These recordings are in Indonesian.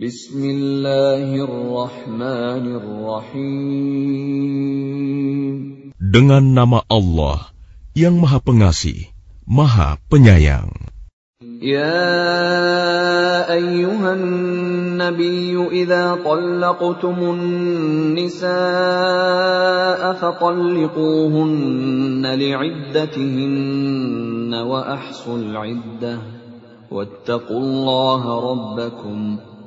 Bismillahirrahmanirrahim. Dengan nama Allah yang Maha Pengasih, Maha Penyayang. Ya ayyuhan nabiyyu idza talaqtumun nisaa fatalliquhunna li'iddatihinna wa ahsul 'iddah wattaqullaha rabbakum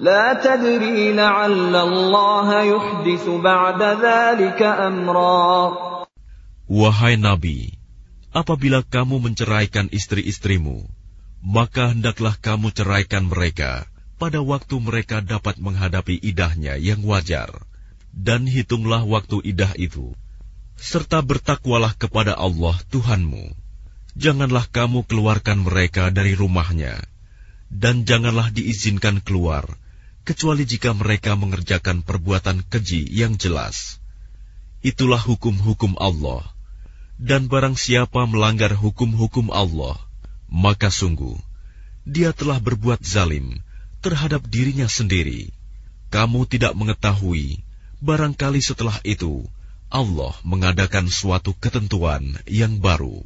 لا تدري لعل الله يحدث بعد ذلك أمرا Wahai Nabi, apabila kamu menceraikan istri-istrimu, maka hendaklah kamu ceraikan mereka pada waktu mereka dapat menghadapi idahnya yang wajar, dan hitunglah waktu idah itu, serta bertakwalah kepada Allah Tuhanmu. Janganlah kamu keluarkan mereka dari rumahnya, dan janganlah diizinkan keluar, kecuali jika mereka mengerjakan perbuatan keji yang jelas. Itulah hukum-hukum Allah dan barang siapa melanggar hukum-hukum Allah, maka sungguh dia telah berbuat zalim terhadap dirinya sendiri. Kamu tidak mengetahui, barangkali setelah itu Allah mengadakan suatu ketentuan yang baru.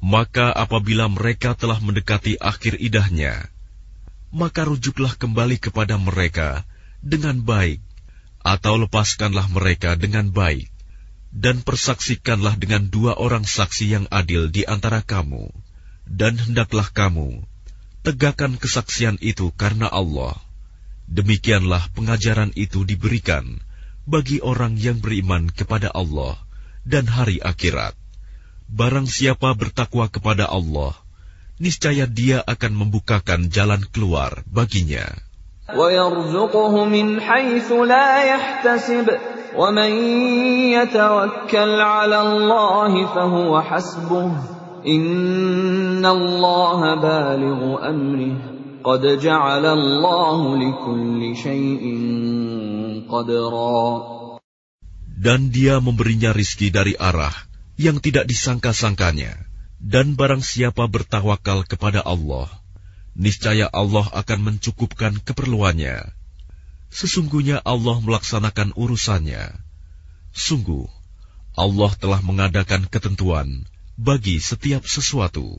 Maka apabila mereka telah mendekati akhir idahnya, maka rujuklah kembali kepada mereka dengan baik, atau lepaskanlah mereka dengan baik, dan persaksikanlah dengan dua orang saksi yang adil di antara kamu, dan hendaklah kamu tegakkan kesaksian itu karena Allah. Demikianlah pengajaran itu diberikan bagi orang yang beriman kepada Allah dan hari akhirat. Barang siapa bertakwa kepada Allah, niscaya dia akan membukakan jalan keluar baginya. Qad dan dia memberinya rizki dari arah yang tidak disangka-sangkanya. Dan barang siapa bertawakal kepada Allah, niscaya Allah akan mencukupkan keperluannya. Sesungguhnya Allah melaksanakan urusannya. Sungguh, Allah telah mengadakan ketentuan bagi setiap sesuatu.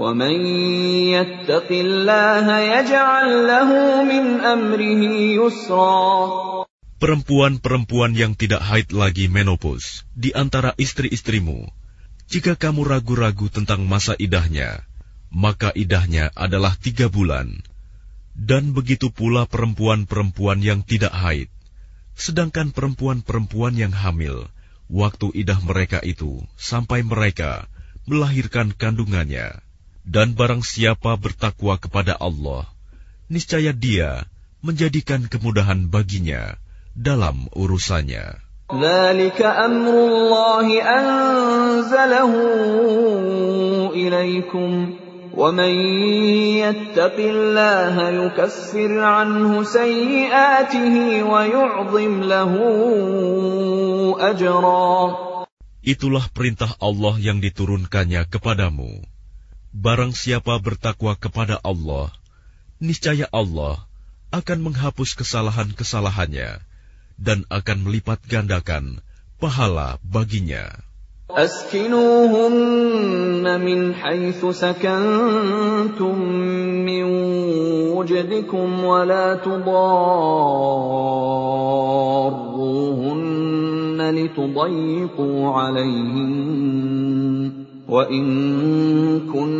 ومن يتق الله يجعل له من أمره يسرا Perempuan-perempuan yang tidak haid lagi menopause di antara istri-istrimu, jika kamu ragu-ragu tentang masa idahnya, maka idahnya adalah tiga bulan. Dan begitu pula perempuan-perempuan yang tidak haid, sedangkan perempuan-perempuan yang hamil, waktu idah mereka itu sampai mereka melahirkan kandungannya. Dan barang siapa bertakwa kepada Allah, niscaya dia menjadikan kemudahan baginya dalam urusannya. ومن يتق الله يكفر عنه سيئاته ويعظم له أجرا Itulah perintah Allah yang diturunkannya kepadamu. Barang siapa bertakwa kepada Allah, niscaya Allah akan menghapus kesalahan-kesalahannya dan akan melipat gandakan pahala baginya. أسكنوهن من حيث سكنتم من وجدكم ولا تضاروهن لتضيقوا عليهن وإن كن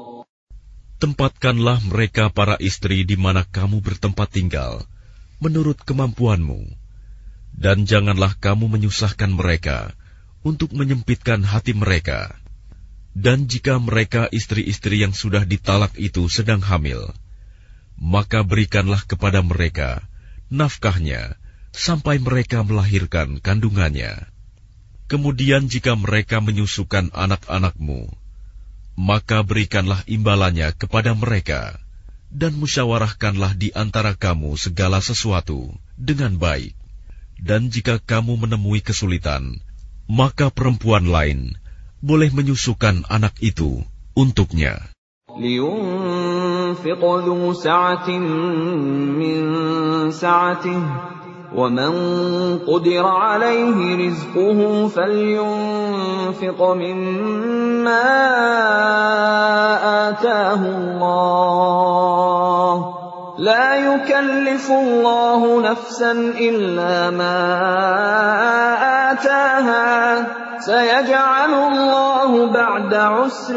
Tempatkanlah mereka para istri di mana kamu bertempat tinggal, menurut kemampuanmu, dan janganlah kamu menyusahkan mereka, untuk menyempitkan hati mereka. Dan jika mereka istri-istri yang sudah ditalak itu sedang hamil, maka berikanlah kepada mereka nafkahnya sampai mereka melahirkan kandungannya. Kemudian jika mereka menyusukan anak-anakmu, maka berikanlah imbalannya kepada mereka, dan musyawarahkanlah di antara kamu segala sesuatu dengan baik. Dan jika kamu menemui kesulitan, maka perempuan lain boleh menyusukan anak itu untuknya. لينفق ذو سعة من سعته ومن قدر عليه رزقه فلينفق مما آتاه الله. لا يكلف الله نفسا إلا ما آتاها. سيجعل الله بعد عسر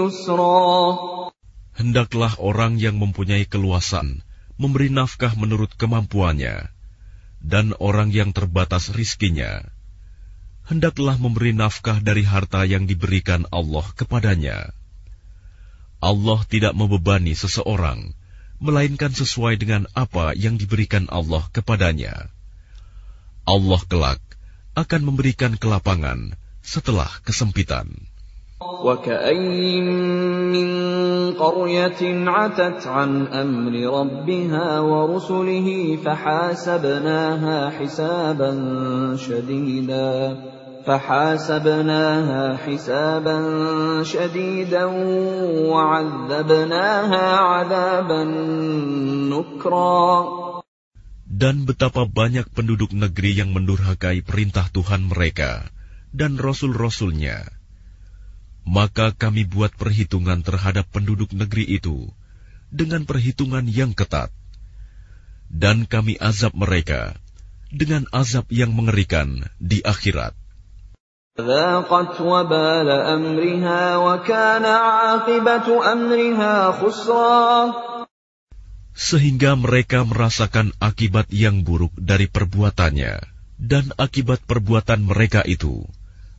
يسرا. Hendaklah orang yang mempunyai keluasan memberi nafkah menurut kemampuannya, dan orang yang terbatas rizkinya, hendaklah memberi nafkah dari harta yang diberikan Allah kepadanya. Allah tidak membebani seseorang, melainkan sesuai dengan apa yang diberikan Allah kepadanya. Allah kelak akan memberikan kelapangan setelah kesempitan. وكأين من قرية عتت عن أمر ربها ورسله فحاسبناها حسابا شديدا فحاسبناها حسابا شديدا وعذبناها عذابا نكرا Dan betapa banyak penduduk negeri yang mendurhakai perintah Tuhan mereka dan rasul-rasulnya. maka kami buat perhitungan terhadap penduduk negeri itu dengan perhitungan yang ketat, dan kami azab mereka dengan azab yang mengerikan di akhirat. Sehingga mereka merasakan akibat yang buruk dari perbuatannya, dan akibat perbuatan mereka itu.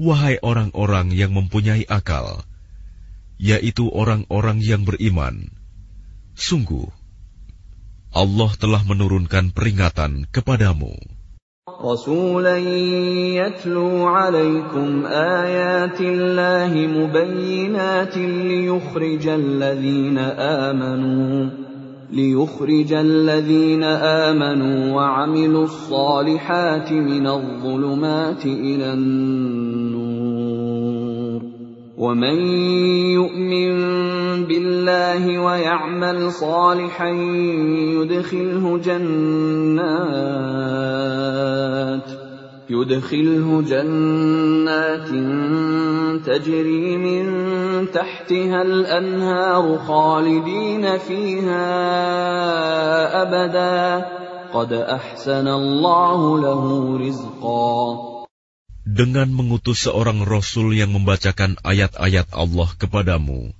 wahai orang-orang yang mempunyai akal, yaitu orang-orang yang beriman. Sungguh, Allah telah menurunkan peringatan kepadamu. رسولا يتلو عليكم آيات الله مبينات ليخرج الذين آمنوا ليخرج الذين آمنوا وعملوا الصالحات من الظلمات إلى النور. ومن يؤمن بالله ويعمل صالحا يدخله جنات يدخله جنات تجري من تحتها الانهار خالدين فيها ابدا قد احسن الله له رزقا dengan mengutus seorang rasul yang membacakan ayat-ayat Allah kepadamu,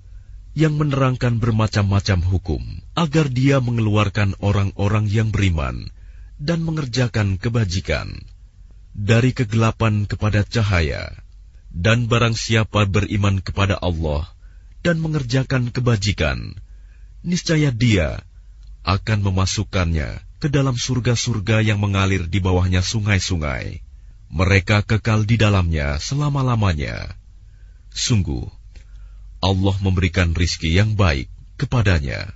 yang menerangkan bermacam-macam hukum, agar dia mengeluarkan orang-orang yang beriman dan mengerjakan kebajikan dari kegelapan kepada cahaya, dan barang siapa beriman kepada Allah dan mengerjakan kebajikan, niscaya dia akan memasukkannya ke dalam surga-surga yang mengalir di bawahnya sungai-sungai mereka kekal di dalamnya selama-lamanya. Sungguh, Allah memberikan rizki yang baik kepadanya.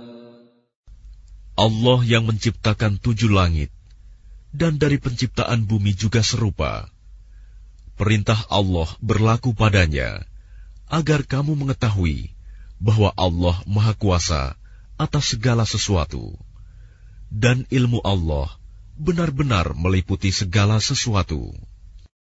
Allah yang menciptakan tujuh langit dan dari penciptaan bumi juga serupa. Perintah Allah berlaku padanya agar kamu mengetahui bahwa Allah Maha Kuasa atas segala sesuatu, dan ilmu Allah benar-benar meliputi segala sesuatu.